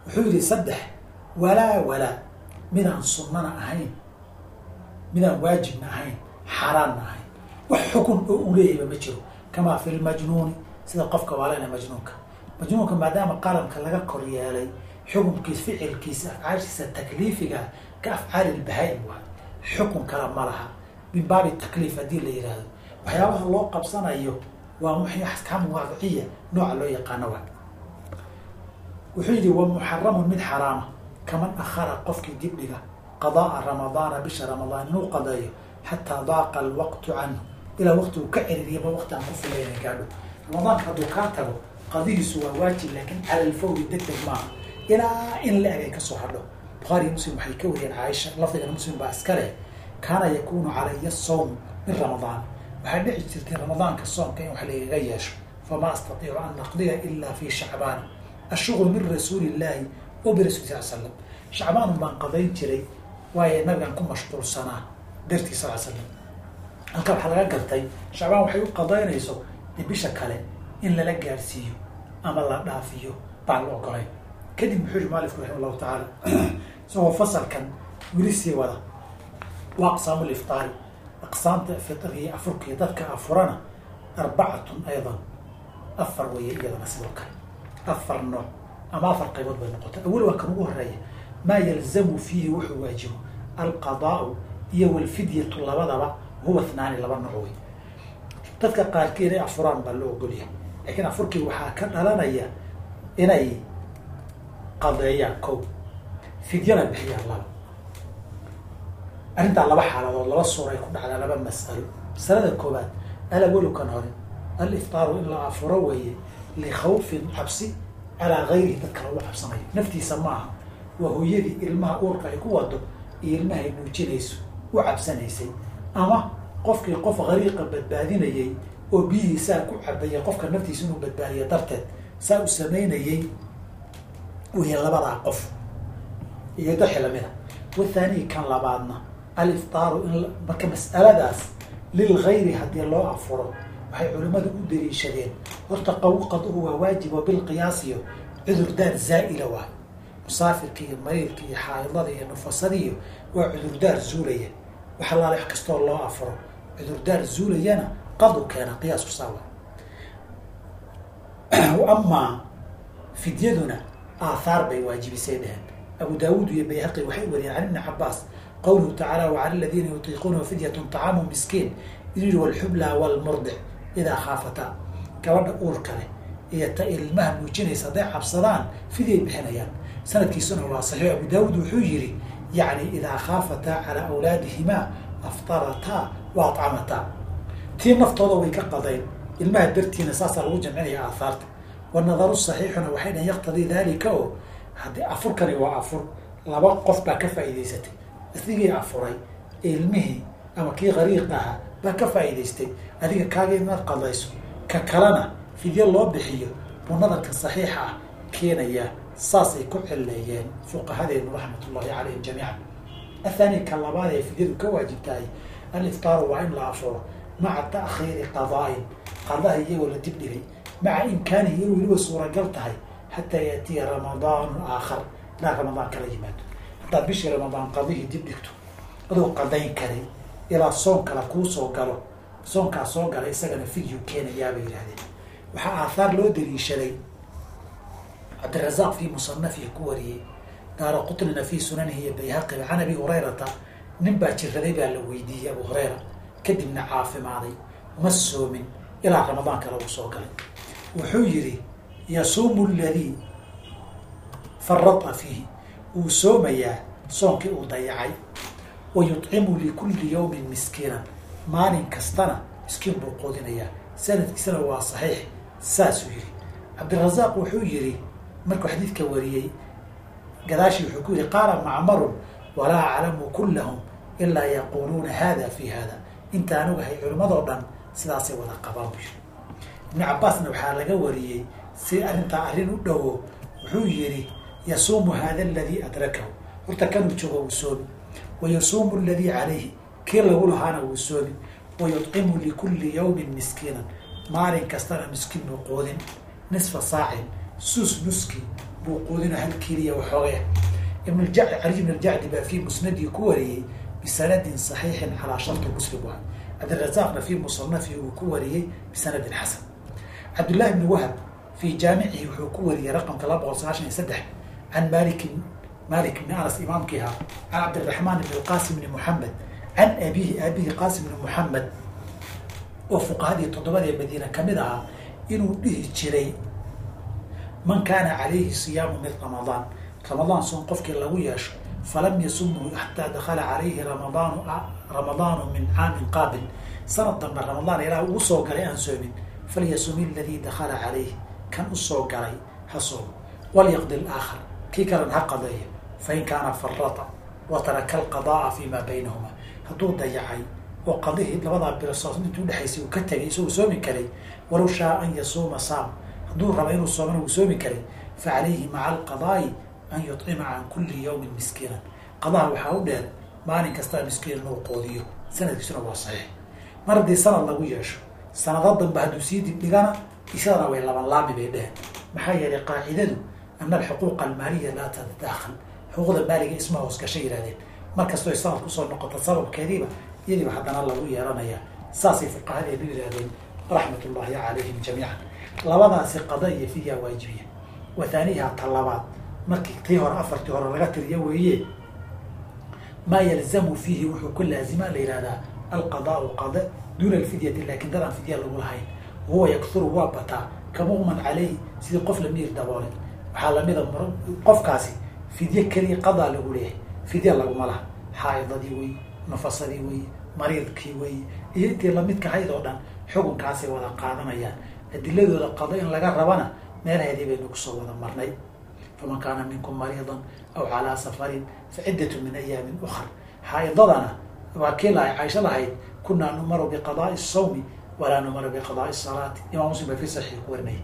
wuxuu yidhi saddex walaa walaa midaan sunnana ahayn midaan waajibna ahayn xaaraanna ahayn. Wax xukun oo uu leeyahayba ma jiro. Kamaa fi lmajnuuni sida qofka waalena majnuunka majnuunka maadaama qalamka laga kor yeelay xukunkiis ficilkiisa afcaashiisa takliifiga ka afcaali lbahaa-im waay xukun kale ma laha. Min baabi takliif haddii la yidhaahdo waxyaabaha loo qabsanayo waa wixii axkaam wadciya nooca loo yaqaano waa. Wuxuu yidhi wa muxaramun mid xaraama kaman akhara qofkii dibdhiga qadaaa ramadaana bisha ramadaan inuu qadeeyo xataa daaqa alwaqtu canhu. Ilaa waqti uu ka ceririyaba waqti aan ku filayna gaadho. Ramadaanka hadduu kaa tago qadihiisu waa waajib laakiin cala alfawri deg deg maaha. Ilaa in la eg ay ka soo hadho. Bukhaariy muslim waxay ka wariyeen caaisha lafdigana muslim baa iska leh kaana yakunu calaya sawm min ramadaan. Waxay dhici jirtay ramadaanka soomka in wax lagaga yeesho. Famaa astatiicu an naqdiya ila fi shacbaan. Ashuغl min rasuuli illaahi o birasuuli sal slam shacbaanun baan qadayn jiray waayo nabigan ku mashquulsanaa dartii sal slam halka waxaa laga gartay shacbaan waxay u qadaynayso bisha kale in lala gaadhsiiyo ama la dhaafiyo baan la ogolayn kadib muxuu yihi mualifku raxima allahu tacaala (clears throat) isagoo fasalkan weli sii wada wa aqsaamu liftaari aqsaamta fitriya afurkiiyo dadka afurana arbacatun aydan afar weeye iyadana sidoo kale. Afar nooc ama afar qaybood bay noqotay. Awel waa kan ugu horreeya maa yalzamu fiihi wuxuu waajibo alqadaau iyo walfidyatu labadaba huwa thnaani laba nooc wey dadka qaarkii inay afuraan baa loo ogolyahay laakiin afurkii waxaa ka dhalanaya inay qadeeyaan ko fidyana bixiyaan laba. Arrintaa laba xaaladood laba suur ay ku dhacdaa laba mas'alo. Masalada koowaad alawalukan hore aliftaaru in la afuro weeye likhawfin cabsi calaa gayrihi dadka lagu cabsanayo. Naftiisa maaha waa hooyadii ilmaha uurka ay ku wado iyo ilmahay nuujinayso u cabsanaysay. Ama qofkii qof gariiqa badbaadinayay oo biyihii saa ku cabayay qofka naftiisa inuu badbaadiyo darteed saa u samaynayay wey labadaa qof. Iyo daxi lamida wathani kan labaadna aliftaaru in marka mas'aladaas lilgayri haddii loo afuro waxay culimmadu u daliishadeen horta qawqaduhu waa waajib oo bilqiyaasiyo cudurdaar zaa'ila waay musaafirka iyo mariidka iyo xaaidada iyo nufasadiiyo waa cudurdaar zuulaya. Wax allaale wax kastoo loo afuro. Cudurdaar zuulayana qadu keena qiyaasku saawa amaa fidyaduna aathaar bay waajibisay dheheen abu daawuud iyo bayhaqi waxay wariyeen can ibni cabaas qawluhu tacaala wacala aladiina yutiiquunahu fidyatun طacaamu miskiin yiri walxubla walmurdic idaa khaafataa gabadha uurka leh iyo ta ilmaha nuujinaysa hadday cabsadaan fidyay bixinayaan. Sanadkiisuna waa saxiix. Abu daawuud wuxuu yihi yacni idaa khaafataa calaa awlaadihimaa aftarataa wa acamataa tii naftooda way ka qadayn. Ilmaha dartiina saasaa lagu jamcinaya aathaarta wanadaru saxiixuna waxay dhahen yaqtadii dalika oo haddii afurkani waa afur laba qof baa ka faa'iidaysatay. Isdigii afuray ilmihii ama kii qariiq ahaa baa ka faa'iidaystay. Adiga kaaga inaad qadayso ka kalena fidyo loo bixiyo buu nadarka saxiixa ah keenaya saasay ku cileeyeen fuqahadeenu raxmatullahi calayhim jamiican. Athani ka labaad ee fidyadu ka waajibtahay aliftaaru waa in la afuro maca ta'khiiri qadaa'in qadaha iyagoo la dibdhigay maca imkaanihi in weliba suuragal tahay xataa yaatiya ramadaanu aakhar ilaa ramadaan kala yimaado haddaad bishii ramadaan qadihii dib dhigto adoo qadayn karay ilaa soon kale kuu soo galo soonkaa soo gala isagana fidyu keenayaa bay yidhahdeen waxaa aathaar loo daliishaday cabdirazaaq fii musanafihi ku wariyey daara qutlina fii sunanihi iyo bayhaqiba can abi hurayrata nin baa jiraday baa la weydiiyey abu hurayra kadibna caafimaaday uma soomin ilaa ramadaan kale uu soo galay. Wuxuu yidhi yasuumu ladii farada fiihi. Wuu soomayaa soonkii uu dayacay. Wa yutcimu likulli yawmin miskiinan. Maalin kastana miskiin buu qoodinayaa sanadkiisana waa saxiix saasuu yihi cabdirazaaq wuxuu yihi markuu xadiidka wariyey gadaashii wuxuu ku yihi qaala macmarun walaa aclamu kullahum ilaa yaquuluuna hada fi hada intaan ogahay culimmadoo dhan sidaasay wada qabaan buu yiri ibnu cabaasna waxaa laga wariyey si arrintaa arrin u dhowo wuxuu yihi yasuumu hada aladii adrakahu. Horta kanuu joogo wuu soomi wa yasuumu aladii calayhi. Kii lagu lahaana wuu soomi wa yudcimu likulli yawmin miskiinan. Maalin kastana miskiin buu qoodin nisfa saacin suus nuski buu quudina hal keliya waxoogaya ibn cali ibn aljacdi baa fii musnadii ku wariyey bisanadin saxiixin calaa sharti muslim waha cabdirasaaqna fii musanafi uu ku wariyey bisanadin xasan cabdullahi bni wahab fii jaamicihi wuxuu ku wariyey raqamka laba boqol sagaashan iyo saddex can malikin malik bni anas imaamkii ahaa can cabdiraxmaan bni qasim bni muxamed can abihi aabihi qaasim bni muxamed oo fuqahadii toddobadee madiina ka mid ahaa inuu dhihi jiray man kaana calayhi siyaamu min ramadaan ramadaan soon qofkii lagu yeesho falam yasumhu xataa dakala calayhi ramadaanu ramadaanu min caamin qaabil sanad dambe ramadaan ilaa ugu soo galay aan soomin falyasum iladii dakala calayh kan u soo galay ha soomo walyaqdi laakhar kii kalena ha qadeeya fain kaana farata wa taraka alqada'a fi maa baynahuma hadduu dayacay oo qadihii labadaa bilosood intuu udhexaysay uu ka tegay isagoo soomi karay walow shaa an yasuuma saam hadduu raba inuu soomana uu soomi karay fa calayhi maca alqadaa'i an yuطcima can kulli yawmin miskiinan qadaha waxaa u dheer maalin kastaa miskiin inuu qoodiyo sanadkiisuna waa saxiix mar haddii sanad lagu yeesho sanado danba hadduu sii dibdhigana isadana way laban laami bay dheheen maxaa yeelay qaacidadu ana alxuquuqa almaaliya laa tatadaakal xuquuqda maaliga isma hoos gashay yihahdeen markastoo sanad ku soo noqoto sababkeediiba iyadiiba haddana lagu yeelanayaa saasay fuqahadeedu yihahdeen raxmat ullahi calayhim jamiican labadaasi qada iyo fidya waajibiya wa haaniha ta labaad markii tii hore afartii hore laga tiriyo weeye maa yalzamu fiihi wuxuu ku laazima la yihahdaa alqadaau qada duuna alfidyati laakin dadaan fidya lagu lahayn. Huwa yakturu waa bataa ka muqman caleyhi sidii qof la miir daboolay waxaa lamida qofkaasi fidye keliya qadaa lagu leeyahay. Fidya laguma laha. Xaaidadii wey nafasadii wey mariidkii wey iyo intii lamidka hayd oo dhan xukunkaasay wada qaadanayaan. Adiladooda qado in laga rabana meelheedii baynu ku soo wada marnay faman kaana minkum mariidan aw calaa safarin fa ciddatu min ayaamin ukar xaaidadana waa kii lahay caisho lahayd kunaa numaru biqadaai sawmi walaa numaru biqadaai salaati imam muslim ba fi saxiix ku warinaya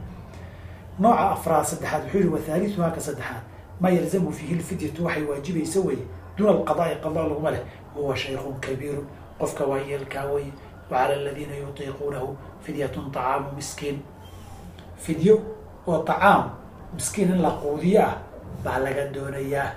nooca afraad saddexaad wuxuu yihi wathaalithuhaa ka saddexaad maa yalzamu fiihi lfidyatu waxay waajibaysa wey duuna alqadaai qada laguma leh huwa shaykun kabiirun qofka waa yeelkaa wey wa cala aladiina yutiiquunahu fidyatun طacaamu miskiin fidyo oo طacaam miskiin in la quudiyo ah baa laga doonayaa.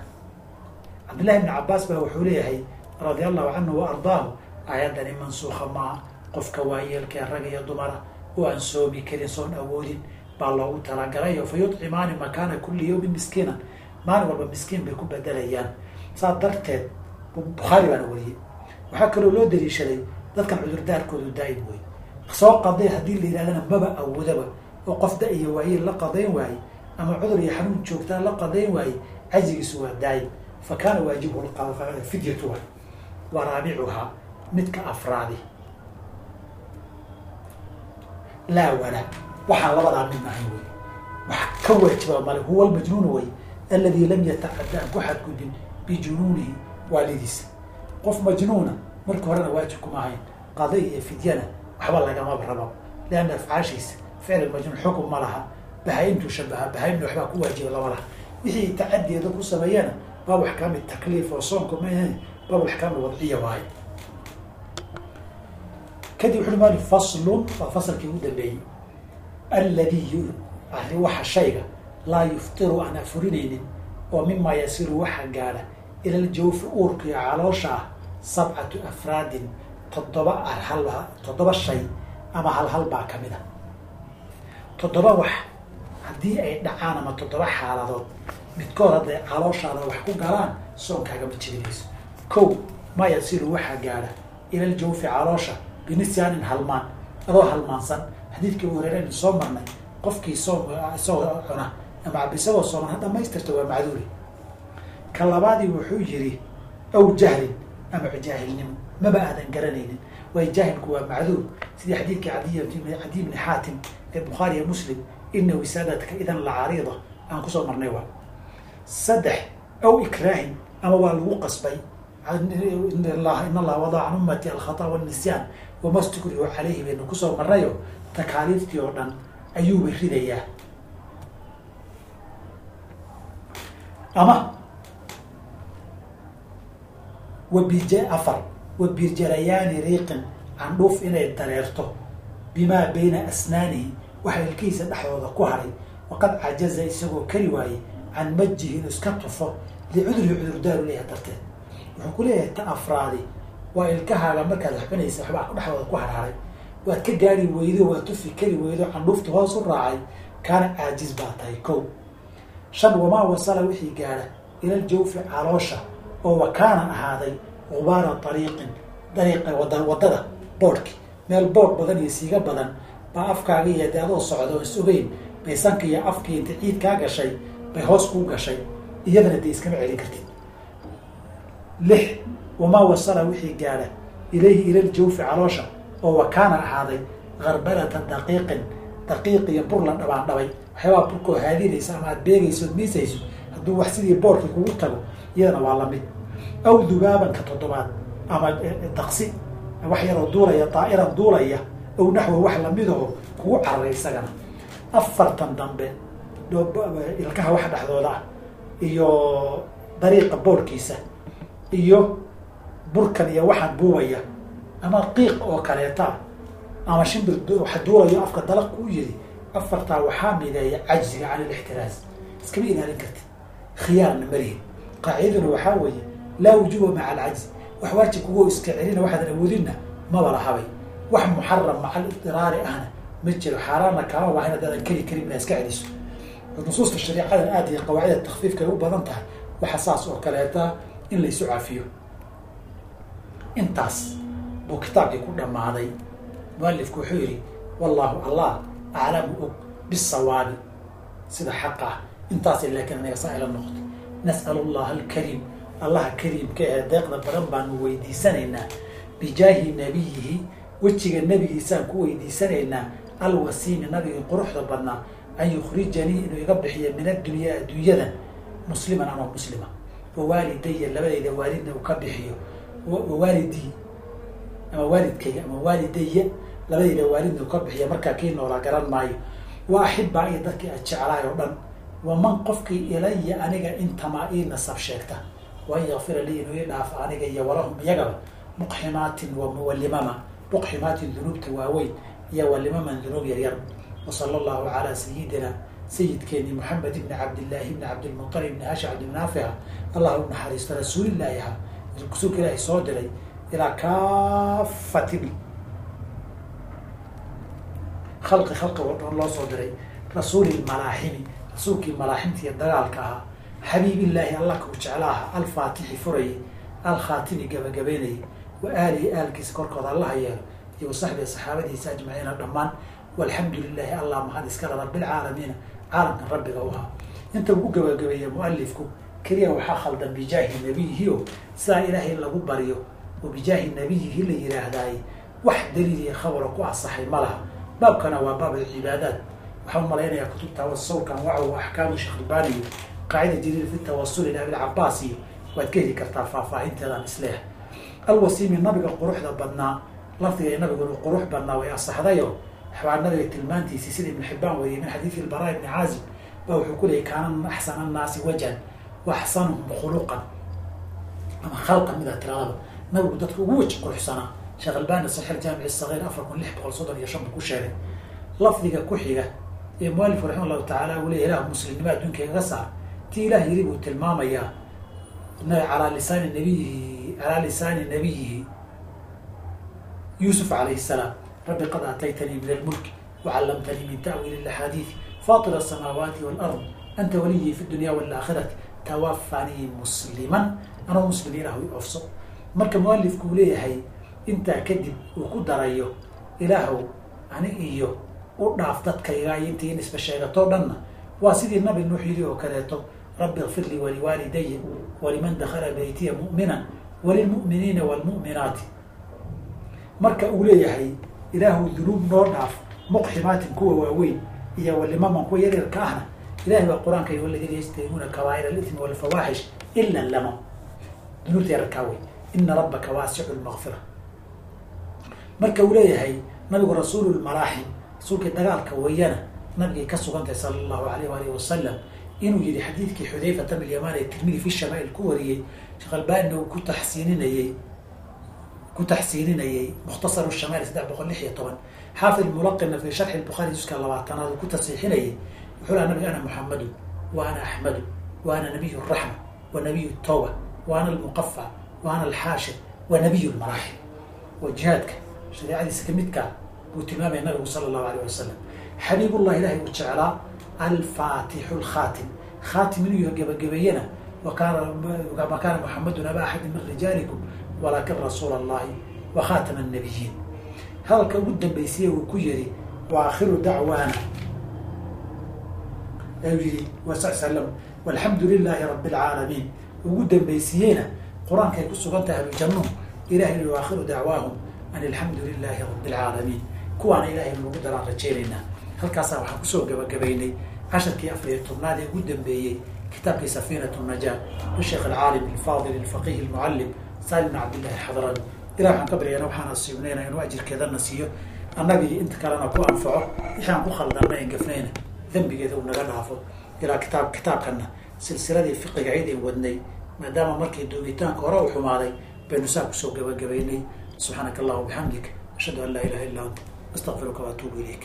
Cabdillahi bni cabaas baa wuxuu leeyahay radia allahu canhu wa ardaahu aayaddani mansuuka maa qofka waayeelkee rag iyo dumara oo aan soomi karin soon awoodin baa loogu talagalayo fa yuطcimaani makaana kuli yawmin miskiinan maalin walba miskiin bay ku bedelayaan. Saa darteed bukhaari baana wariyey. Waxaa kaloo loo daliishaday dadkan cudurdaarkoodu daa'im wey soo qaday haddii la yidhahdana maba awoodaba oo qof da iyo waayeel la qadayn waaye ama cudur iyo xanuun joogtaa la qadayn waaye cajigiisu waa daa'im fa kaana waajibuhu fidyatu waay wa raabicuhaa midka afraadi. Laa wala waxaan labadaa midna ahayn wey wax ka waajiba male huwa almajnuun wey aladi lam yatacadda aan ku xadgudbin bijunuunihi waalidiisa qof majnuuna marka horena waajib kuma ahayn qada iyo fidyana waxba lagamaba rabo lianna afcaashiisa ficl majnuun xukun ma laha bahaa-imtuu shabaha bahaa-imna waxbaa ku waajiba lama laha wixii tacadiyeeda ku sameeyana baab axkaami takliif oo soonku ma ahayn baab axkaami wadciya waaye kadib wuxu maali faslun waa fasalkii ugu dambeeyey alladii ari waxa shayga laa yuftiru aan afurinaynin oo mimaa yasiru waxa gaadha ila ljawfi uurka iyo caloosha ah sabcatu afraadin toddoba hal toddoba shay ama hal hal baa ka mid a toddoba wax haddii ay dhacaan ama toddoba xaaladood midkood hadday calooshaada wax ku galaan soonkaagama jebinayso kow maa yasiru waxaa gaadha ila ljawfi caloosha binisyaanin halmaan adoo halmaansan. Xadiidkii horeeraynu soo marnay qofkii soom isagoo cuna ama isagoo sooman ha dhamaystirta waa macduuri. Ka labaadii wuxuu yidhi aw jahlin ama jaahilnimo maba aadan garanaynin way jaahilku waa macduur. Sidii xadiidkii cadiy cadiy bni xaatim ee bukhaariya muslim ina wisaadadka idan la cariida aan ku soo marnay waa saddex aw ikraahin ama waa lagu qasbay. In allaha wadaca can ummati alkhata wanisyaan wama stukrihu calayhi baynu ku soo marnayo. Takaaliiftii oo dhan ayuuba ridayaa. Ama wabij afar wabirjarayaani riiqin candhuuf inay dareerto bimaa bayna asnaanihi waxa ilkihiisa dhexdooda ku haray waqad cajaza isagoo kari waayey can majihi inuu iska tufo licudrihi cudurdaaru leeyahay darteed. Wuxuu ku leeyahay ta afraadi waa ilkahaaga markaad waxbanaysa waxbaa dhexdooda ku harharay waad ka gaari weydo waad tufi kari weydo candhuufta hoos u raacay kaana caajiz baa tahay kow. Shan wamaa wasala wixii gaadha ilal jawfi caloosha oo wakaana ahaaday gubaara ariiqin dariiqa wada waddada boodhki. Meel boodh badan iyo siiga badan baa afkaaga iyo de adoo socda oo is ogeyn bay sanka iyo afkii inta ciid kaa gashay bay hoos kuu gashay iyadana dee iskama celin kartid. Lix wamaa wasala wixii gaadha ilayhi ilal jawfi caloosha oo wakaana ahaaday garbalata daqiiqin daqiiq iyo bur la dhabaan dhabay. Waxyaabaa burkoo haadinaysa ama aad beegayso od miisayso hadduu wax sidii boorkii kugu tago iyadana waa la mid aw dubaabanka toddobaad ama daqsi wax yaroo duulaya daa'iran duulaya aw naxwa wax lamidaho kugu cararay isagana. Afartan dambe ilkaha wax dhexdooda ah iyo dariiqa boorhkiisa iyo burkan iyo waxaan buubaya ama qiiq oo kaleeta ama shimbir wax duulayo afka dalaq kuu yiri afartaa waxaa mideeya cajziga cala lixtiraas iskama ilaalin kartid. Khiyaarna malihin qaacidaduna waxaa weeye laa wujuba maca alcajzi. Wax waajib kugoo iska celina waxaadan awoodinna maba lahabay wax muxaram maca alidiraari ahna ma jiro. Xaaraanna kaama baahan haddaadan keli karin inaa iska celiso. Nusuusta shariicadan aada iyo qawaacida takfiifka ay u badan tahay waxa saas oo kaleeta in laysu cafiyo intaas buu kitaabkii ku dhammaaday. Mualifku wuxuu yidhi wallahu allah aclamu og bisawaabi. Sida xaq ah. Intaas laakiin anaga saa ila noqoto nas'al allaha alkariim. Allaha kariimka ee deeqda badan baanu weydiisanaynaa. Bijaahi nabiyihi wejiga nebigiisaan ku weydiisanaynaa alwasiimi nabigii quruxda badnaa an yukhrijanii inuu iga bixiyo min addunyaa adduunyadan musliman ama muslima. Wawaalidaya labadayda waalidna uu ka bixiyo. Wawaalidii ama waalidkayga ama waalidaya labadayda waalidna uu ka bixiyo markaa kii noolaa garan maayo. Wa axibaa iyo dadkii ad jeclaay oo dhan. Waman qofkii ilaya aniga intamaa ii nasab sheegta. Waan yakfira lii inuu ii dhaafo aniga iyo walahum iyagaba muqximaatin walimama muqximaatin dunuubta waaweyn iyo walimaman dunuub yaryar wasala allahu calaa sayidina sayidkeeni moxamed ibni cabdillaahi ibni cabdilmutalib ibni hashim cabdinaafiha allah u naxariisto rasuulilaahi ahaa rasuulka ilaahi soo diray ilaa kaafati khalqi khalqi oo dhan loo soo diray rasuuli malaaximi rasuulkii malaaximta dagaalka ahaa xabiibillaahi allah kau jeclaaha alfaatixi furayay alkhaatimi gabagabeynayay wa aalihi aalkiisa korkooda allaha yeelo iyo wasaxbiga saxaabadiisa ajmaciina dhammaan. Walxamdu lilaahi allah mahad iskale rabbilcaalamiina caalamkan rabbiga u ahaa inta ugu gabagabeeya mualifku keliya waxaa khaldan bijaahi nabiyihi o sidaa ilaahay lagu baryo oo bijaahi nabiyihi la yidhaahdaay wax daliil iyo khabaro ku asaxay ma laha. Baabkana waa baab alcibaadaat waxaan umalaynayaa kutub tawasulkan wacow axkaamu sheekhlbaaniyo qaacida jaliil fi tawasul ila abilcabaas iyo waad ka heli kartaa faahfaahinteedan isleeh alwasiimi nabiga quruxda badnaa. Lafdiga ee nabigu inuu qurux badnaa way asaxdayo. Waxbaa nabiga tilmaantiisii sida ibnu xibaan wariyay min xadiidi ilbaraa ibni caazib ba wuxuu ku leeyay kaana axsana annaasi wajan wa axsanuhum khuluqan. Ama khalqan mida tiradaba nabigu dadka ugu weji quruxsanaa sheekh albani saxiix jaamic sagiir afar kun lix boqol soddon iyo shan buu ku sheegay. Lafdiga ku xiga ee mualifku raxima allahu tacaala uu leeya ilahu muslimnimo adduunka igaga saar. Ti ilah yiri buu tilmaamayaa calaa lisaani nabiyihi calaa lisaani nabiyihi yuusuf calayhi salaam rabbi qad aataytanii min almulki wacallamtanii min ta'wiili laxaadiidi fatir asamaawaati walard anta waliyii fi dunya walaakhirati tawafanii musliman anoo muslim ilahu i ofso marka mualifku leeyahay intaa kadib uu ku darayo ilaahow ani iyo u dhaaf dadkayga iyo intii nisba sheegatoo dhanna waa sidii nabi nuux yidhi oo kaleeto rabbi ikfir lii waliwaalidaya waliman dakala baytiya mu'minan walilmu'miniina waalmu'minaati marka uu leeyahay ilaahu dunuub noo dhaaf muqximaatin kuwa waaweyn iyo walimaman kuwa yaryarka ahna ilahay baa qur'aanka y waladiina yajtanibuuna kabaa'ir alithmi walfawaaxish ila lama dunuubta yararkaa wey ina rabbaka waasicu lmaqfira marka uu leeyahay nabigu rasuulu lmalaaxim rasuulkii dagaalka weeyana nabigay ka sugantahay sala allahu alayh waalihi wasalam inuu yihi xadiidkii xudayfata bn yamaan ee tirmidi fi shamaail ku wariyey sheekh albanina uu ku taxsiininayey ku taxsiininayey mukhtasaru shamail saddex boqol lix iyo toban. Xaafid mulaqina fi sharxi lbukhaari juska labaatanaad uu ku tasiixinayay wuxuu laha nabiga ana muxamadu wa ana axmadu waana nabiyu raxma wa nabiyu tawba waana almuqafa waana alxaashir wa nabiyu lmaraaxib waa jihaadka shareecadiisa ka midkaa buu tilmaamaya nabigu sala allahu alayh wasalam xabiibullah ilahay uu jeclaa alfaatixu lkhaatim khaatim inuu yaho gebagabeeyena wakaana ma kaana muxamadun aba axadin min rijaalikum walaakin rasuula allahi wa khaatama annabiyiin hadalka ugu dambaysiye uu ku yidhi wa aakhiru dacwaana. Ayuu yihi wa sal slam walxamdu lilaahi rabi alcaalamiin ugu dambaysiiyeyna qur'aanka ay ku sugan tahay ahlujannuhu ilahay wa aakhiru dacwaahum an alxamdu lilaahi rabi alcaalamiin kuwaana ilahay nagu daraan rajaynaynaa halkaasaa waxaan ku soo gabagabaynay casharkii afar iyo tobnaad ee ugu dambeeyey kitaabkii safiinat najaa lisheekh alcaalim alfaadil alfaqih almucallim salim bn cabdillahi alxadrami ilah waxaan ka baryana waxaana siibnayna inuu ajirkeedana siiyo annagii inta kalena ku anfaco wixaan ku khaldanna en gafnayna dembigeeda uu naga dhaafo ilaa kitaab kitaabkana silsiladii fiqiga en wadnay maadaama markii duugitaanka hore u xumaaday baynu saa ku soo gabagabaynay subxaanaka allahuma bixamdik ashhadu an laa ilaha illa anta astaqfiruka waatuubu ilayk